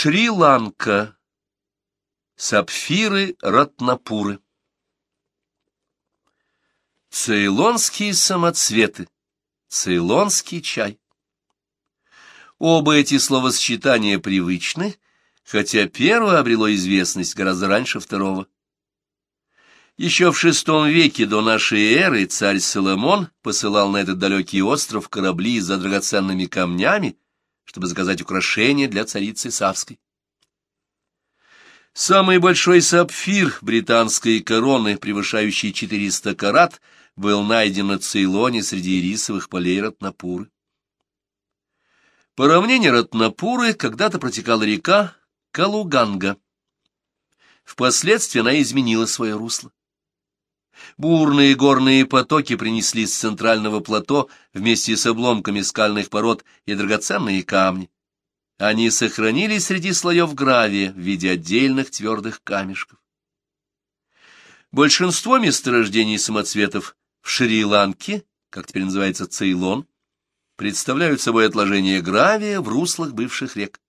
Шри-Ланка. Сапфиры Ратнапуры. Цейлонские самоцветы. Цейлонский чай. Оба эти словосочетания привычны, хотя первое обрело известность гораздо раньше второго. Еще в шестом веке до нашей эры царь Соломон посылал на этот далекий остров корабли за драгоценными камнями, чтобы заказать украшения для царицы Савской. Самый большой сапфир британской короны, превышающий 400 карат, был найден на Цейлоне среди рисовых полей Ратнапуры. По равнине Ратнапуры когда-то протекала река Калуганга. Впоследствии она изменила свое русло. Бурные горные потоки принесли с центрального плато вместе с обломками скальных пород и драгоценные камни. Они сохранились среди слоев гравия в виде отдельных твердых камешков. Большинство месторождений самоцветов в Шри-Ланке, как теперь называется Цейлон, представляют собой отложения гравия в руслах бывших рек.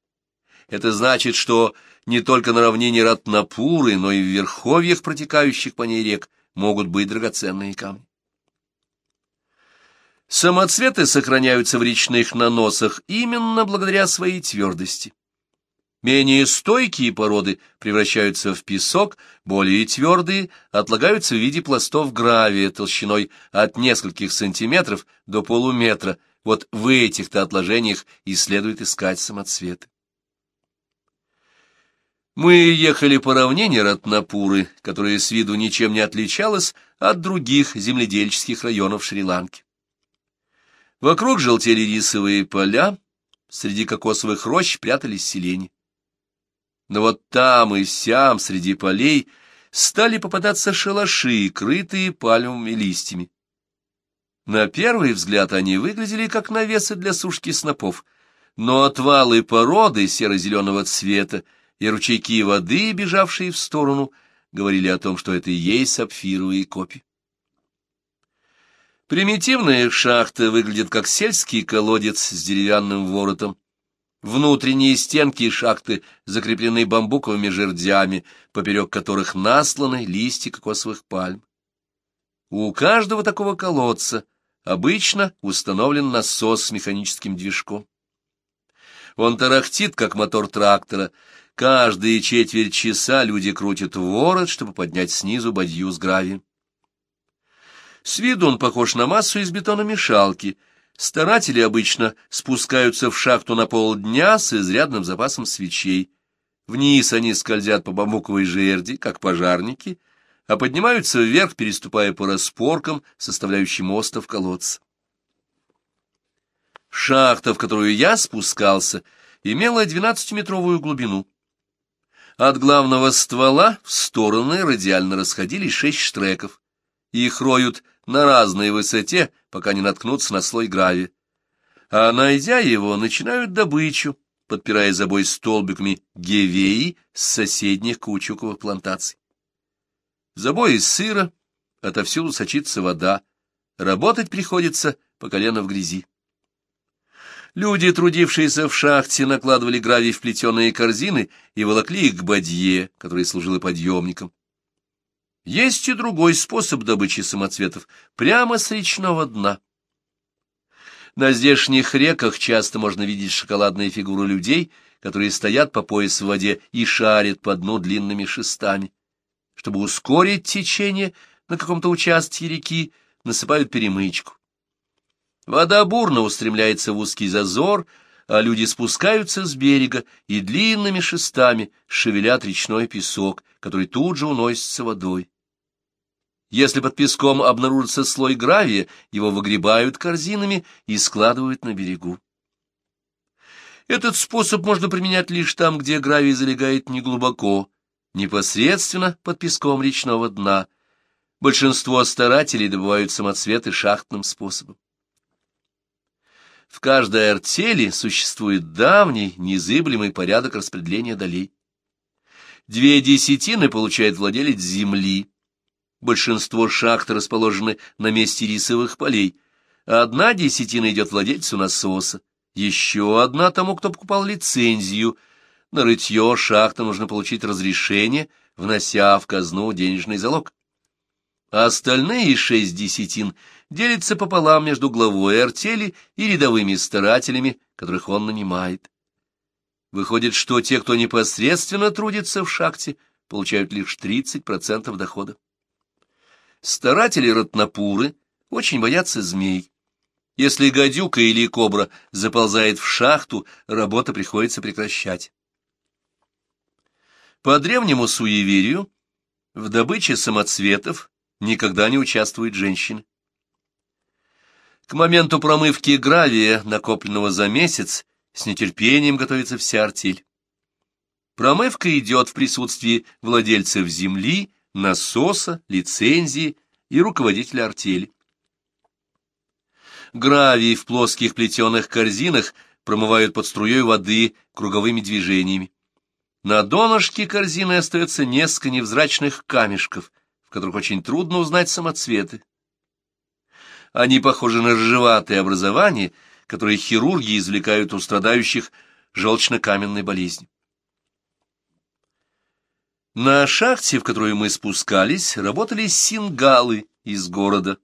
Это значит, что не только на равнине Ратнапуры, но и в верховьях протекающих по ней рек могут быть драгоценные камни. Самоцветы сохраняются в речных наносах именно благодаря своей твердости. Менее стойкие породы превращаются в песок, более твердые отлагаются в виде пластов гравия толщиной от нескольких сантиметров до полуметра. Вот в этих-то отложениях и следует искать самоцветы. Мы ехали по равнине Ратнапуры, которая с виду ничем не отличалась от других земледельческих районов Шри-Ланки. Вокруг желтели рисовые поля, среди кокосовых рощ прятались селения. Но вот там и сям, среди полей, стали попадаться шалаши, крытые пальмовыми листьями. На первый взгляд они выглядели как навесы для сушки снопов, но отвалы породы серо-зеленого цвета и ручейки воды, бежавшие в сторону, говорили о том, что это и есть сапфировые копи. Примитивная шахта выглядит как сельский колодец с деревянным воротом. Внутренние стенки шахты закреплены бамбуковыми жердями, поперек которых насланы листья кокосовых пальм. У каждого такого колодца обычно установлен насос с механическим движком. Он тарахтит, как мотор трактора. Каждые четверть часа люди крутят ворот, чтобы поднять снизу бадью с гравием. С виду он похож на массу из бетономешалки — Старатели обычно спускаются в шахту на полдня с изрядным запасом свечей. Вниз они скользят по бамбуковой жерди, как пожарники, а поднимаются вверх, переступая по распоркам, составляющим остов колодца. Шахта, в которую я спускался, имела двенадцатиметровую глубину. От главного ствола в стороны радиально расходились шесть штреков. Их роют на разной высоте, пока не наткнутся на слой гравия. А найдя его, начинают добычу, подпирая забой столбиками гевеи с соседних каучуковых плантаций. В забое сыро, отовсюду сочится вода, работать приходится по колено в грязи. Люди, трудившиеся в шахте, накладывали гравий в плетеные корзины и волокли их к бадье, который служил и подъемником. Есть и другой способ добычи самоцветов — прямо с речного дна. На здешних реках часто можно видеть шоколадные фигуры людей, которые стоят по пояс в воде и шарят по дну длинными шестами. Чтобы ускорить течение на каком-то участке реки, насыпают перемычку. Вода бурно устремляется в узкий зазор, а люди спускаются с берега и длинными шестами шевелят речной песок, который тут же уносится водой. Если под песком обнаружится слой гравия, его выгребают корзинами и складывают на берегу. Этот способ можно применять лишь там, где гравий залегает неглубоко, непосредственно под песком речного дна. Большинство старателей добывают самоцветы шахтным способом. В каждой артели существует давний, незыблемый порядок распределения долей. Две десятины получает владелец земли. Большинство шахт расположены на месте рисовых полей. Одна десятина идет владельцу насоса, еще одна тому, кто покупал лицензию. на рытье шахта нужно получить разрешение, внося в казну денежный залог. А остальные шесть десятин делятся пополам между главой артели и рядовыми старателями, которых он нанимает. Выходит, что те, кто непосредственно трудится в шахте, получают лишь 30% дохода. Старатели ротнопуры очень боятся змей. Если гадюка или кобра заползает в шахту, работа приходится прекращать. По древнему суеверию, в добыче самоцветов никогда не участвуют женщины. К моменту промывки гравия, накопленного за месяц, с нетерпением готовится вся артель. Промывка идет в присутствии владельцев земли, насоса, лицензии и руководителя артели. Гравий в плоских плетеных корзинах промывают под струей воды круговыми движениями. На донышке корзины остается несколько невзрачных камешков, в которых очень трудно узнать самоцветы. Они похожи на ржеватые образования, которые хирурги извлекают у страдающих желчно-каменной болезнью. На шахте, в которую мы спускались, работали сингалы из города.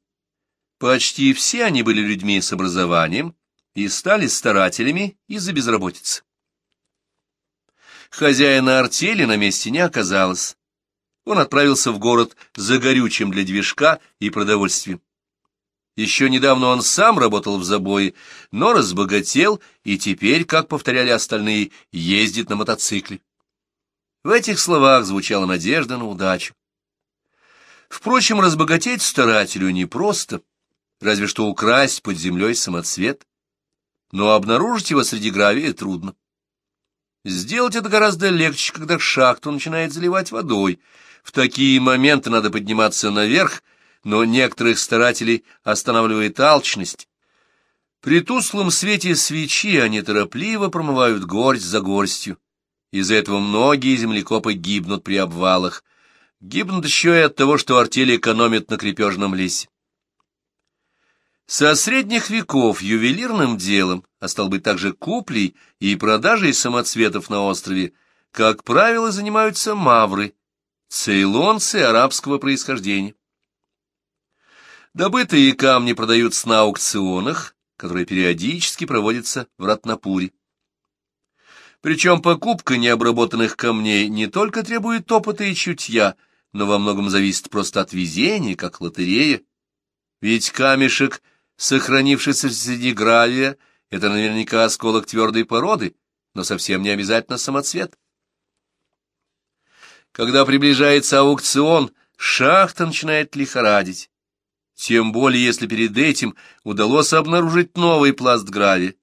Почти все они были людьми с образованием и стали старателями из-за безработицы. Хозяина артели на месте не оказалось. Он отправился в город за горючим для движка и продовольствием. Еще недавно он сам работал в забое, но разбогател и теперь, как повторяли остальные, ездит на мотоцикле. В этих словах звучала надежда на удачу. Впрочем, разбогатеть старателю непросто, разве что украсть под землей самоцвет, но обнаружить его среди гравия трудно. Сделать это гораздо легче, когда шахту начинает заливать водой. В такие моменты надо подниматься наверх, но некоторых старателей останавливает алчность. При тусклом свете свечи они торопливо промывают горсть за горстью. Из-за этого многие землекопы гибнут при обвалах. Гибнут еще и от того, что артели экономят на крепежном лесе. Со средних веков ювелирным делом, а стал быть также куплей и продажей самоцветов на острове, как правило, занимаются мавры, цейлонцы арабского происхождения. Добытые камни продаются на аукционах, которые периодически проводятся в Ратнапуре. Причем покупка необработанных камней не только требует опыта и чутья, но во многом зависит просто от везения, как лотерея. Ведь камешек, сохранившийся среди гравия, это наверняка осколок твердой породы, но совсем не обязательно самоцвет. Когда приближается аукцион, шахта начинает лихорадить. Тем более, если перед этим удалось обнаружить новый пласт гравия.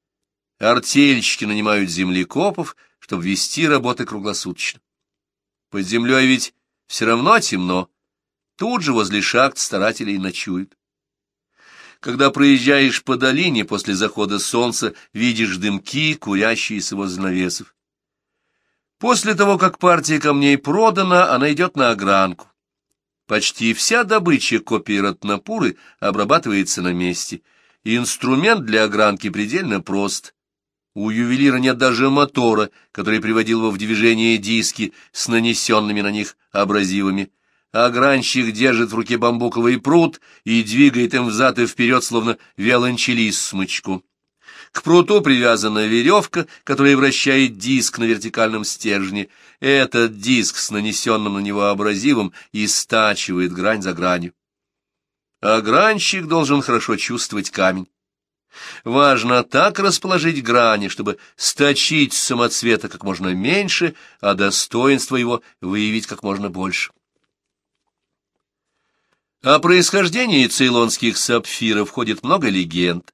Артельщики нанимают землекопов, чтобы вести работы круглосуточно. Под землей ведь все равно темно. Тут же возле шахт старателей ночуют. Когда проезжаешь по долине после захода солнца, видишь дымки, курящиеся возле навесов. После того, как партия камней продана, она идет на огранку. Почти вся добыча копий ротнопуры обрабатывается на месте, инструмент для огранки предельно прост. У ювелира нет даже мотора, который приводил его в движение диски с нанесенными на них абразивами. Огранщик держит в руке бамбуковый пруд и двигает им взад и вперед, словно виолончелист смычку. К пруту привязана веревка, которая вращает диск на вертикальном стержне. Этот диск с нанесенным на него абразивом истачивает грань за гранью. Огранщик должен хорошо чувствовать камень. Важно так расположить грани, чтобы сточить самоцвета как можно меньше, а достоинство его выявить как можно больше. О происхождении цейлонских сапфиров ходит много легенд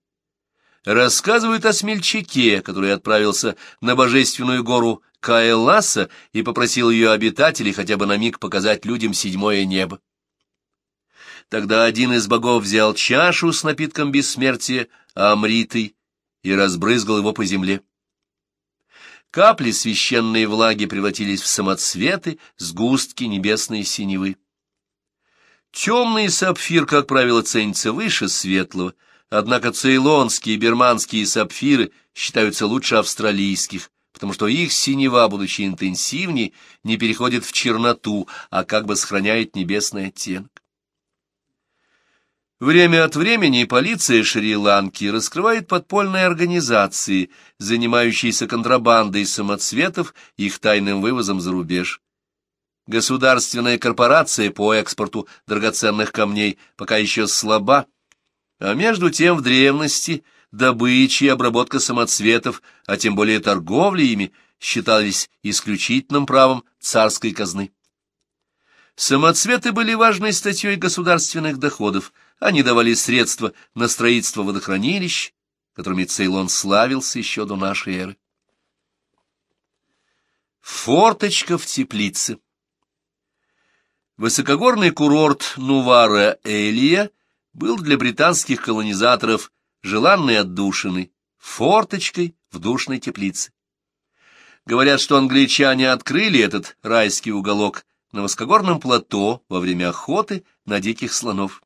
рассказывают о смельчаке, который отправился на божественную гору Каэласа и попросил ее обитателей хотя бы на миг показать людям седьмое небо. Тогда один из богов взял чашу с напитком бессмертия, амритой, и разбрызгал его по земле. Капли священной влаги превратились в самоцветы, сгустки небесной синевы. Темный сапфир, как правило, ценится выше светлого — Однако цейлонские и бирманские сапфиры считаются лучше австралийских, потому что их синева, будучи интенсивнее, не переходит в черноту, а как бы сохраняет небесный оттенок. Время от времени полиция Шри-Ланки раскрывает подпольные организации, занимающиеся контрабандой самоцветов и их тайным вывозом за рубеж. Государственная корпорация по экспорту драгоценных камней пока еще слаба, а между тем в древности добыча и обработка самоцветов, а тем более торговля ими, считались исключительным правом царской казны. Самоцветы были важной статьей государственных доходов, они давали средства на строительство водохранилищ, которыми Цейлон славился еще до нашей эры. Форточка в теплице Высокогорный курорт Нувара-Элия был для британских колонизаторов желанной отдушиной, форточкой в душной теплице. Говорят, что англичане открыли этот райский уголок на высокогорном плато во время охоты на диких слонов.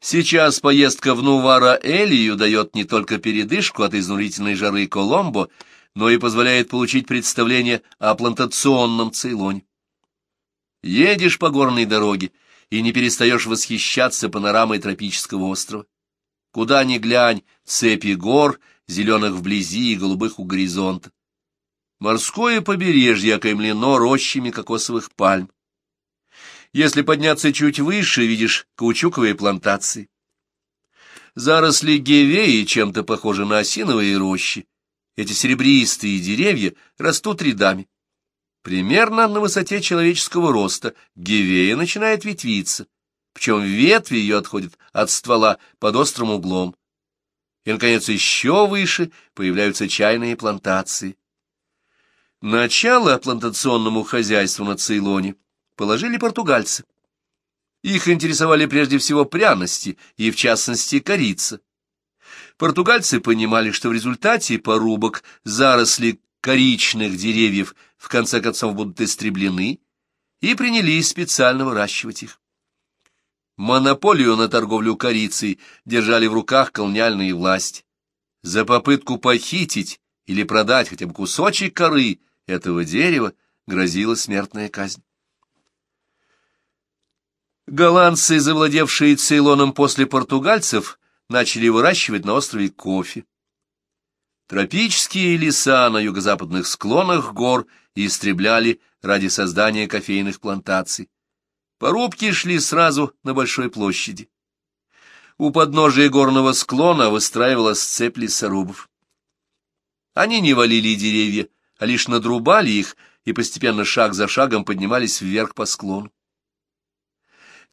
Сейчас поездка в Нувара-Элию дает не только передышку от изнурительной жары Коломбо, но и позволяет получить представление о плантационном Цейлоне. Едешь по горной дороге и не перестаешь восхищаться панорамой тропического острова. Куда ни глянь, цепи гор, зеленых вблизи и голубых у горизонта. Морское побережье окаймлено рощами кокосовых пальм. Если подняться чуть выше, видишь каучуковые плантации. Заросли гевеи чем-то похожи на осиновые рощи. Эти серебристые деревья растут рядами. Примерно на высоте человеческого роста гевея начинает ветвиться, причем ветви ее отходят от ствола под острым углом. И, наконец, еще выше появляются чайные плантации. Начало плантационному хозяйству на Цейлоне положили португальцы. Их интересовали прежде всего пряности и, в частности, корица. Португальцы понимали, что в результате порубок заросли коричных деревьев в конце концов будут истреблены, и принялись специально выращивать их. Монополию на торговлю корицей держали в руках колониальные власти. За попытку похитить или продать хотя бы кусочек коры этого дерева грозила смертная казнь. Голландцы, завладевшие Цейлоном после португальцев, начали выращивать на острове кофе. Тропические леса на юго-западных склонах гор истребляли ради создания кофейных плантаций. Порубки шли сразу на большой площади. У подножия горного склона выстраивалась цепь лесорубов. Они не валили деревья, а лишь надрубали их и постепенно шаг за шагом поднимались вверх по склону.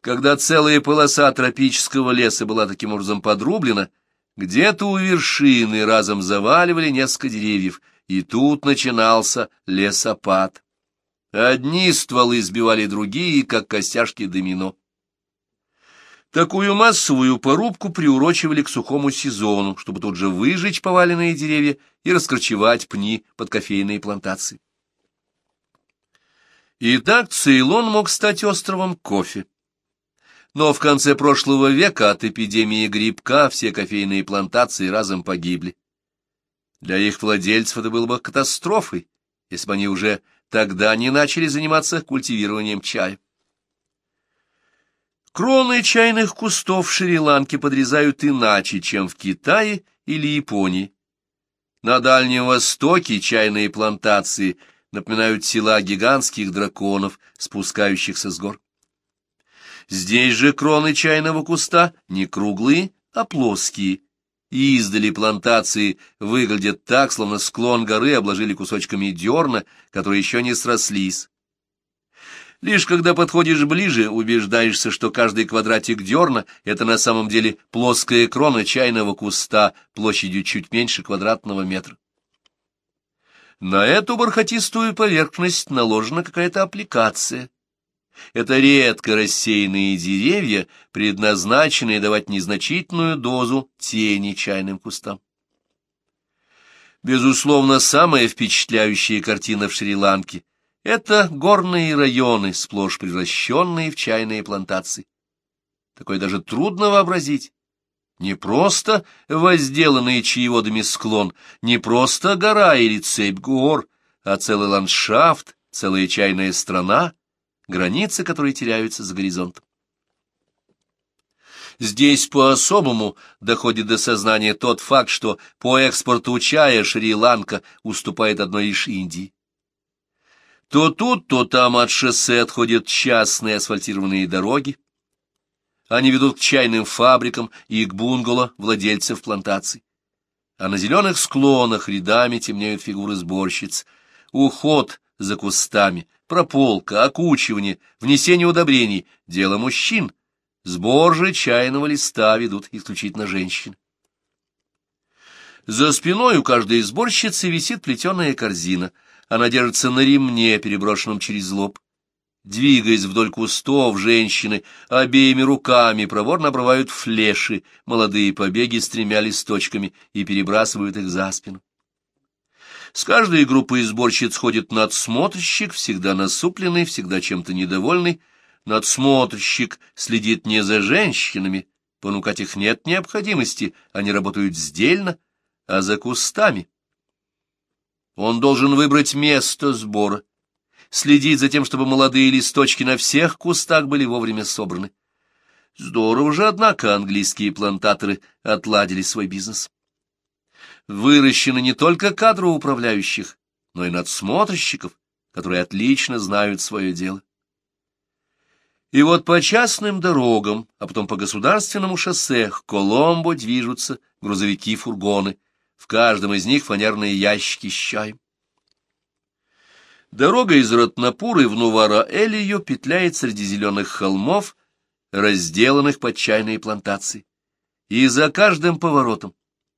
Когда целая полоса тропического леса была таким образом подрублена, где-то у вершины разом заваливали несколько деревьев, и тут начинался лесопад. Одни стволы сбивали другие, как костяшки домино. Такую массовую порубку приурочивали к сухому сезону, чтобы тут же выжечь поваленные деревья и раскорчевать пни под кофейные плантации. И так Цейлон мог стать островом кофе. Но в конце прошлого века от эпидемии грибка все кофейные плантации разом погибли. Для их владельцев это было бы катастрофой, если бы они уже тогда не начали заниматься культивированием чая. Кроны чайных кустов в Шри-Ланке подрезают иначе, чем в Китае или Японии. На Дальнем Востоке чайные плантации напоминают тела гигантских драконов, спускающихся с гор. Здесь же кроны чайного куста не круглые, а плоские. И издали плантации выглядят так, словно склон горы обложили кусочками дерна, которые еще не срослись. Лишь когда подходишь ближе, убеждаешься, что каждый квадратик дерна — это на самом деле плоская крона чайного куста площадью чуть меньше квадратного метра. На эту бархатистую поверхность наложена какая-то аппликация. Это редко рассеянные деревья, предназначенные давать незначительную дозу тени чайным кустам. Безусловно, самая впечатляющая картина в Шри-Ланке — это горные районы, сплошь превращенные в чайные плантации. Такое даже трудно вообразить. Не просто возделанный чаеводами склон, не просто гора или цепь гор, а целый ландшафт, целая чайная страна, границы которой теряются за горизонтом. Здесь по-особому доходит до сознания тот факт, что по экспорту чая Шри-Ланка уступает одной лишь Индии. То тут, то там от шоссе отходят частные асфальтированные дороги, они ведут к чайным фабрикам и к бунгало владельцев плантаций. А на зеленых склонах рядами темнеют фигуры сборщиц. Уход за кустами, прополка, окучивание, внесение удобрений — дело мужчин. Сбор же чайного листа ведут исключительно женщины. За спиной у каждой сборщицы висит плетеная корзина. Она держится на ремне, переброшенном через лоб. Двигаясь вдоль кустов, женщины обеими руками проворно обрывают флеши, молодые побеги с тремя листочками и перебрасывают их за спину. С каждой группой сборщиц ходит надсмотрщик, всегда насупленный, всегда чем-то недовольный. Надсмотрщик следит не за женщинами, понукать их нет необходимости, они работают сдельно, а за кустами. Он должен выбрать место сбора следить за тем, чтобы молодые листочки на всех кустах были вовремя собраны. Здорово же, однако, английские плантаторы отладили свой бизнес. Выращены не только кадры управляющих, но и надсмотрщиков, которые отлично знают свое дело. И вот по частным дорогам, а потом по государственному шоссе к Коломбо движутся грузовики-фургоны. В каждом из них фанерные ящики с чаем. Дорога из Ротнапуры в Нувара-Элию петляет среди зеленых холмов, разделанных под чайные плантации. И за каждым поворотом,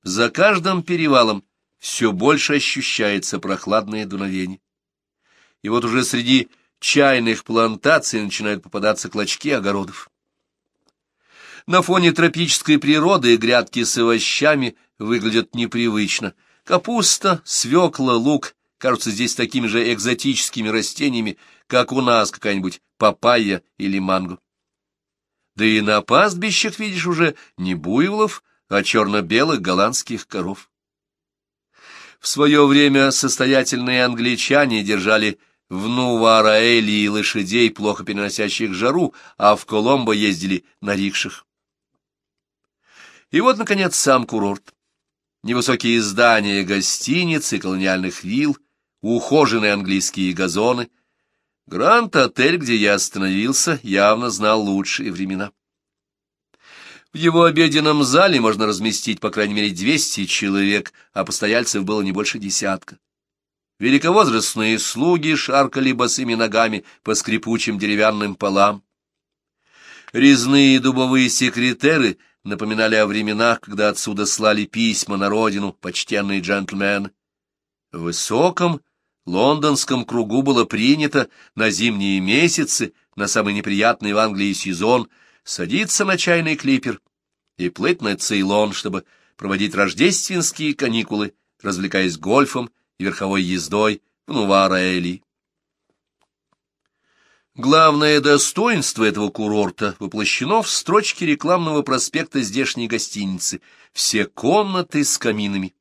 за каждым перевалом все больше ощущается прохладное дуновение. И вот уже среди чайных плантаций начинают попадаться клочки огородов. На фоне тропической природы грядки с овощами выглядят непривычно. Капуста, свекла, лук кажутся здесь такими же экзотическими растениями, как у нас какая-нибудь папайя или манго. Да и на пастбищах видишь уже не буйволов, а черно-белых голландских коров. В свое время состоятельные англичане держали в Нувараэлии лошадей, плохо переносящих жару, а в Коломбо ездили на рикшах. И вот, наконец, сам курорт. Невысокие здания гостиниц колониальных вилл, ухоженные английские газоны. Гранд-отель, где я остановился, явно знал лучшие времена. В его обеденном зале можно разместить по крайней мере 200 человек, а постояльцев было не больше десятка. Великовозрастные слуги шаркали босыми ногами по скрипучим деревянным полам. Резные дубовые секретеры напоминали о временах, когда отсюда слали письма на родину почтенные джентльмены. В высоком лондонском кругу было принято на зимние месяцы, на самый неприятный в Англии сезон, садиться на чайный клипер и плыть на Цейлон, чтобы проводить рождественские каникулы, развлекаясь гольфом и верховой ездой в Нувара-Эли. Главное достоинство этого курорта воплощено в строчке рекламного проспекта здешней гостиницы «Все комнаты с каминами».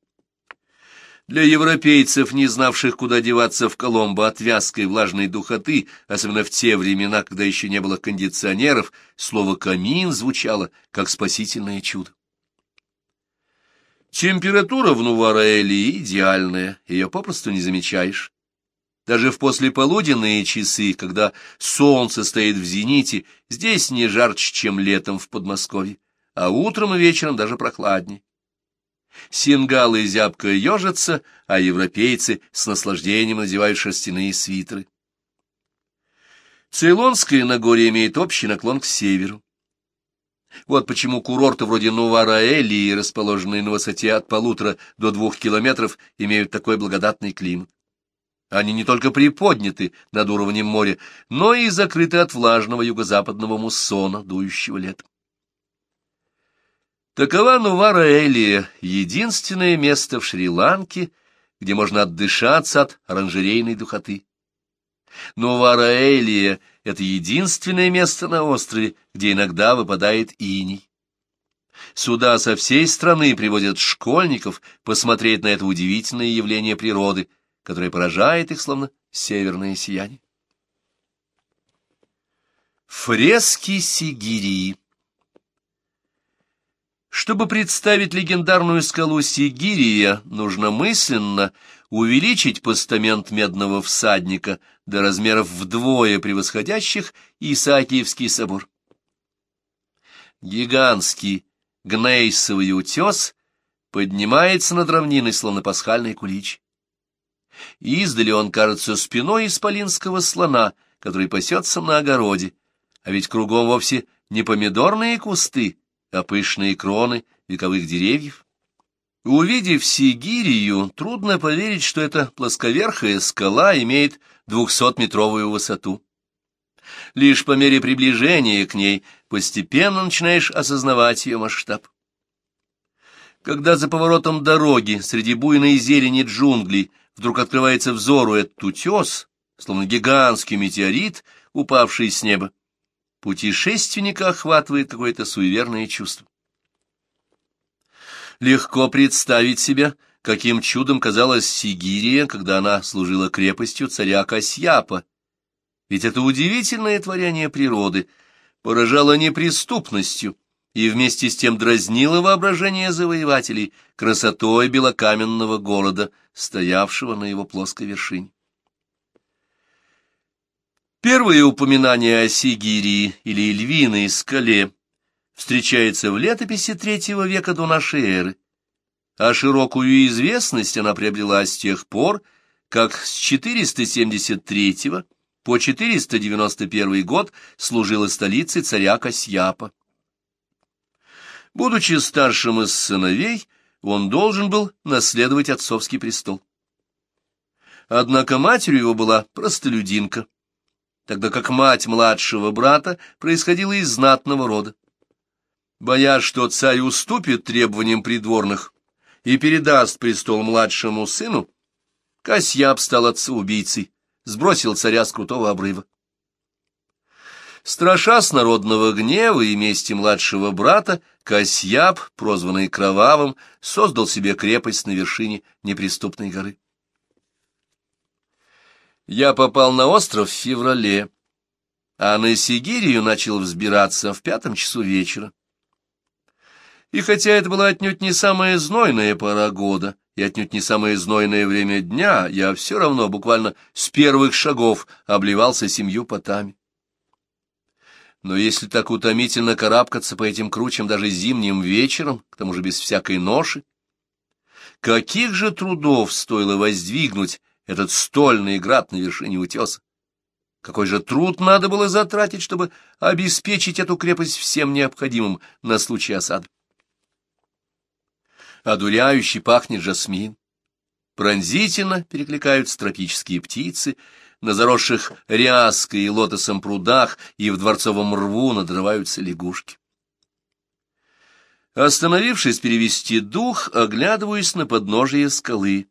Для европейцев, не знавших, куда деваться в Коломбо от вязкой влажной духоты, особенно в те времена, когда еще не было кондиционеров, слово «камин» звучало как спасительное чудо. Температура в Нувараэле идеальная, ее попросту не замечаешь. Даже в послеполуденные часы, когда солнце стоит в зените, здесь не жарче, чем летом в Подмосковье, а утром и вечером даже прохладнее. Сингалы зябко ежатся, а европейцы с наслаждением надевают шерстяные свитеры. Цейлонское Нагорье имеет общий наклон к северу. Вот почему курорты вроде Нувараэлии, расположенные на высоте от полутора до двух километров, имеют такой благодатный климат. Они не только приподняты над уровнем моря, но и закрыты от влажного юго-западного муссона, дующего летом. Такова Нувара-Элия, единственное место в Шри-Ланке, где можно отдышаться от оранжерейной духоты. Нувара-Элия — это единственное место на острове, где иногда выпадает иней. Сюда со всей страны приводят школьников посмотреть на это удивительное явление природы, которое поражает их словно северное сияние. Фрески Сигирии Чтобы представить легендарную скалу Сигирия, нужно мысленно увеличить постамент медного всадника до размеров вдвое превосходящих Исаакиевский собор. Гигантский гнейсовый утес поднимается над равниной, словно пасхальный кулич. Издали он кажется спиной исполинского слона, который пасется на огороде, а ведь кругом вовсе не помидорные кусты, а пышные кроны вековых деревьев. Увидев Сигирию, трудно поверить, что эта плосковерхая скала имеет двухсотметровую высоту. Лишь по мере приближения к ней постепенно начинаешь осознавать ее масштаб. Когда за поворотом дороги среди буйной зелени джунглей вдруг открывается взору этот утес, словно гигантский метеорит, упавший с неба, путешественника охватывает какое-то суеверное чувство. Легко представить себе, каким чудом казалась Сигирия, когда она служила крепостью царя Касьяпа, ведь это удивительное творение природы поражало неприступностью и вместе с тем дразнило воображение завоевателей красотой белокаменного города, стоявшего на его плоской вершине. Первое упоминание о Сигирии или львиной скале встречается в летописи третьего века до нашей эры, а широкую известность она приобрела с тех пор, как с 473 по 491 год служила столицей царя Касьяпа. Будучи старшим из сыновей, он должен был наследовать отцовский престол. Однако матерью его была простолюдинка, тогда как мать младшего брата происходила из знатного рода. Боясь, что царь уступит требованиям придворных и передаст престол младшему сыну, Касьяп стал отцеубийцей сбросил царя с крутого обрыва. Страша народного гнева и мести младшего брата, Касьяп, прозванный Кровавым, создал себе крепость на вершине неприступной горы. Я попал на остров в феврале, а на Сигирию начал взбираться в пятом часу вечера. И хотя это была отнюдь не самая знойная пора года, и отнюдь не самое знойное время дня, я все равно буквально с первых шагов обливался семью потами. Но если так утомительно карабкаться по этим кручам даже зимним вечером, к тому же без всякой ноши, каких же трудов стоило воздвигнуть этот стольный град на вершине утеса? Какой же труд надо было затратить, чтобы обеспечить эту крепость всем необходимым на случай осады? одуряюще пахнет жасмин. Пронзительно перекликаются тропические птицы, на заросших ряской и лотосом прудах и в дворцовом рву надрываются лягушки. Остановившись перевести дух, оглядываюсь на подножие скалы.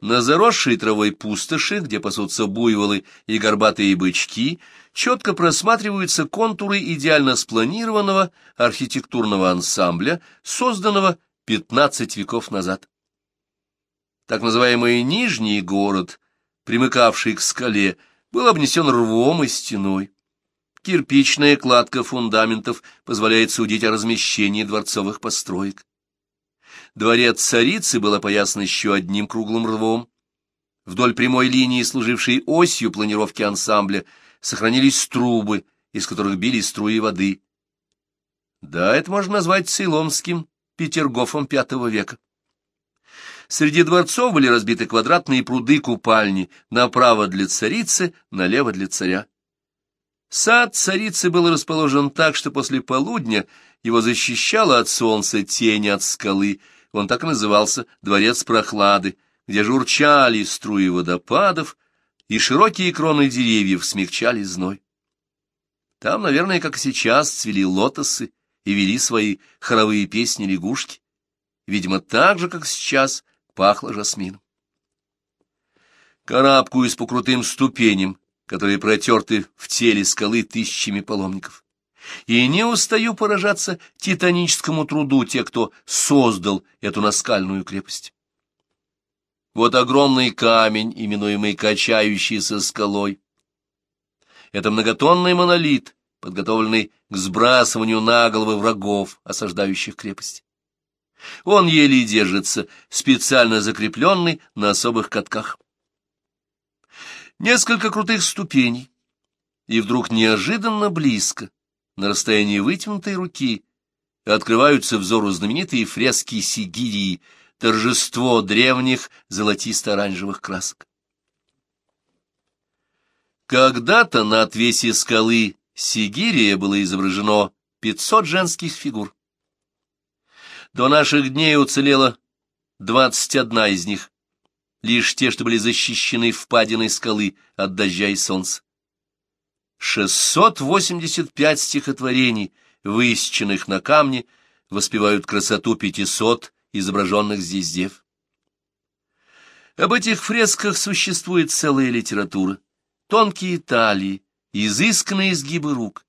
На заросшей травой пустоши, где пасутся буйволы и горбатые бычки, четко просматриваются контуры идеально спланированного архитектурного ансамбля, созданного пятнадцать веков назад. Так называемый Нижний город, примыкавший к скале, был обнесен рвом и стеной. Кирпичная кладка фундаментов позволяет судить о размещении дворцовых построек. Дворец царицы был опоясан еще одним круглым рвом. Вдоль прямой линии, служившей осью планировки ансамбля, сохранились трубы, из которых били струи воды. Да, это можно назвать цейлонским Петергофом V века. Среди дворцов были разбиты квадратные пруды-купальни, направо для царицы, налево для царя. Сад царицы был расположен так, что после полудня его защищала от солнца тень от скалы, он так и назывался «Дворец прохлады», где журчали струи водопадов, и широкие кроны деревьев смягчали зной. Там, наверное, как сейчас, цвели лотосы, и вели свои хоровые песни лягушки. Видимо, так же, как сейчас, пахло жасмином. Карабкаюсь по крутым ступеням, которые протерты в теле скалы тысячами паломников. И не устаю поражаться титаническому труду тех, кто создал эту наскальную крепость. Вот огромный камень, именуемый качающейся скалой. Это многотонный монолит, подготовленный к сбрасыванию на головы врагов, осаждающих крепость. Он еле держится, специально закрепленный на особых катках. Несколько крутых ступеней, и вдруг неожиданно близко, на расстоянии вытянутой руки, открываются взору знаменитые фрески Сигирии, торжество древних золотисто-оранжевых красок. Когда-то на отвесе скалы Сигирия было изображено 500 женских фигур. До наших дней уцелело 21 из них, лишь те, что были защищены впадиной скалы от дождя и солнца. 685 стихотворений, высеченных на камне, воспевают красоту 500 изображенных здесь дев. Об этих фресках существует целая литература. Тонкие талии, изысканные изгибы рук,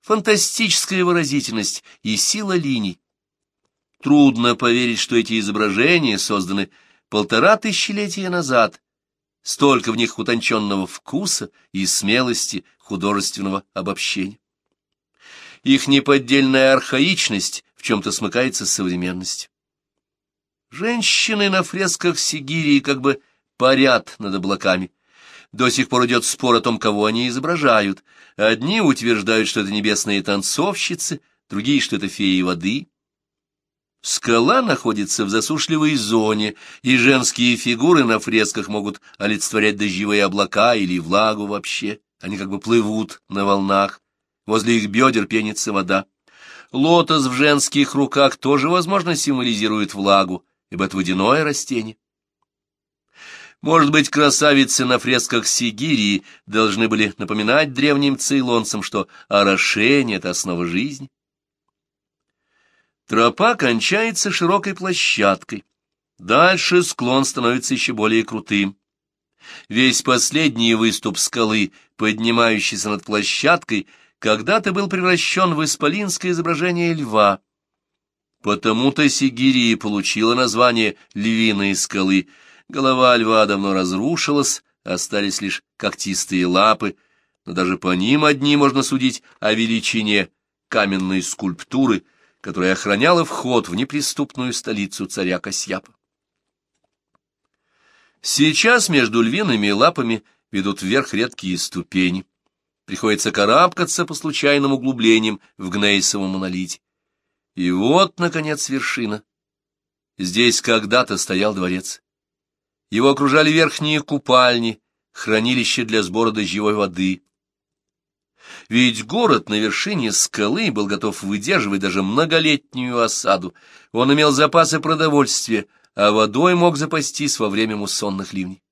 фантастическая выразительность и сила линий. Трудно поверить, что эти изображения созданы полтора тысячелетия назад. Столько в них утонченного вкуса и смелости художественного обобщения. Их неподдельная архаичность в чем-то смыкается с современностью. Женщины на фресках Сигирии как бы парят над облаками. До сих пор идет спор о том, кого они изображают. Одни утверждают, что это небесные танцовщицы, другие, что это феи воды. Скала находится в засушливой зоне, и женские фигуры на фресках могут олицетворять дождевые облака или влагу вообще. Они как бы плывут на волнах. Возле их бедер пенится вода. Лотос в женских руках тоже, возможно, символизирует влагу ибо это водяное растение. Может быть, красавицы на фресках Сигирии должны были напоминать древним цейлонцам, что орошение — это основа жизни. Тропа кончается широкой площадкой. Дальше склон становится еще более крутым. Весь последний выступ скалы, поднимающийся над площадкой, когда-то был превращен в исполинское изображение льва — Потому-то Сигирия получила название «Львиные скалы». Голова льва давно разрушилась, остались лишь когтистые лапы, но даже по ним одни можно судить о величине каменной скульптуры, которая охраняла вход в неприступную столицу царя Касьяпа. Сейчас между львиными лапами ведут вверх редкие ступени. Приходится карабкаться по случайным углублениям в гнейсовом монолите. И вот, наконец, вершина. Здесь когда-то стоял дворец. Его окружали верхние купальни, хранилище для сбора дождевой воды. Ведь город на вершине скалы был готов выдерживать даже многолетнюю осаду. Он имел запасы продовольствия, а водой мог запастись во время муссонных ливней.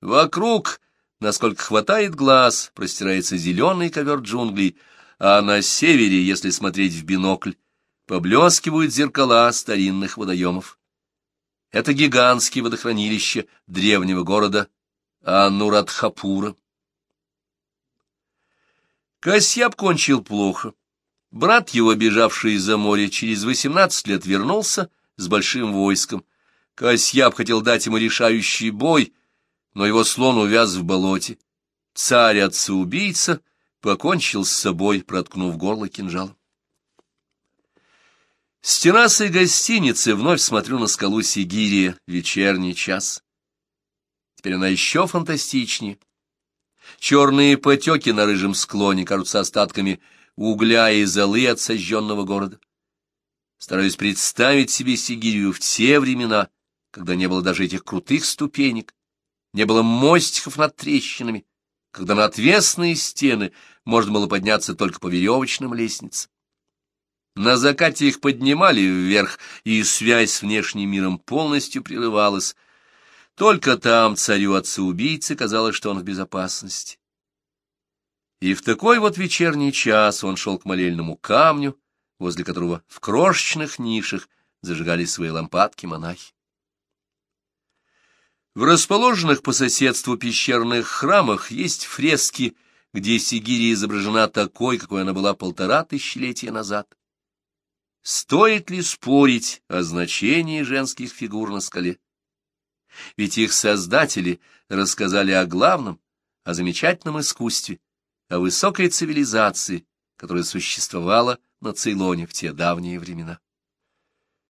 Вокруг, насколько хватает глаз, простирается зеленый ковер джунглей, а на севере, если смотреть в бинокль, поблескивают зеркала старинных водоемов. Это гигантские водохранилища древнего города Анурадхапура. Касьяб кончил плохо. Брат его, бежавший из-за моря, через восемнадцать лет вернулся с большим войском. Касьяб хотел дать ему решающий бой, но его слон увяз в болоте. Царь-отца-убийца покончил с собой, проткнув горло кинжалом. С террасы гостиницы вновь смотрю на скалу Сигирия, вечерний час. Теперь она еще фантастичнее. Черные потеки на рыжем склоне кажутся остатками угля и золы от сожженного города. Стараюсь представить себе Сигирию в те времена, когда не было даже этих крутых ступенек, не было мостиков над трещинами, когда на отвесные стены можно было подняться только по веревочным лестницам. На закате их поднимали вверх, и связь с внешним миром полностью прерывалась. Только там царю отца-убийцы казалось, что он в безопасности. И в такой вот вечерний час он шел к молельному камню, возле которого в крошечных нишах зажигали свои лампадки монахи. В расположенных по соседству пещерных храмах есть фрески, где Сигири изображена такой, какой она была полтора тысячелетия назад. Стоит ли спорить о значении женских фигур на скале? Ведь их создатели рассказали о главном, о замечательном искусстве, о высокой цивилизации, которая существовала на Цейлоне в те давние времена.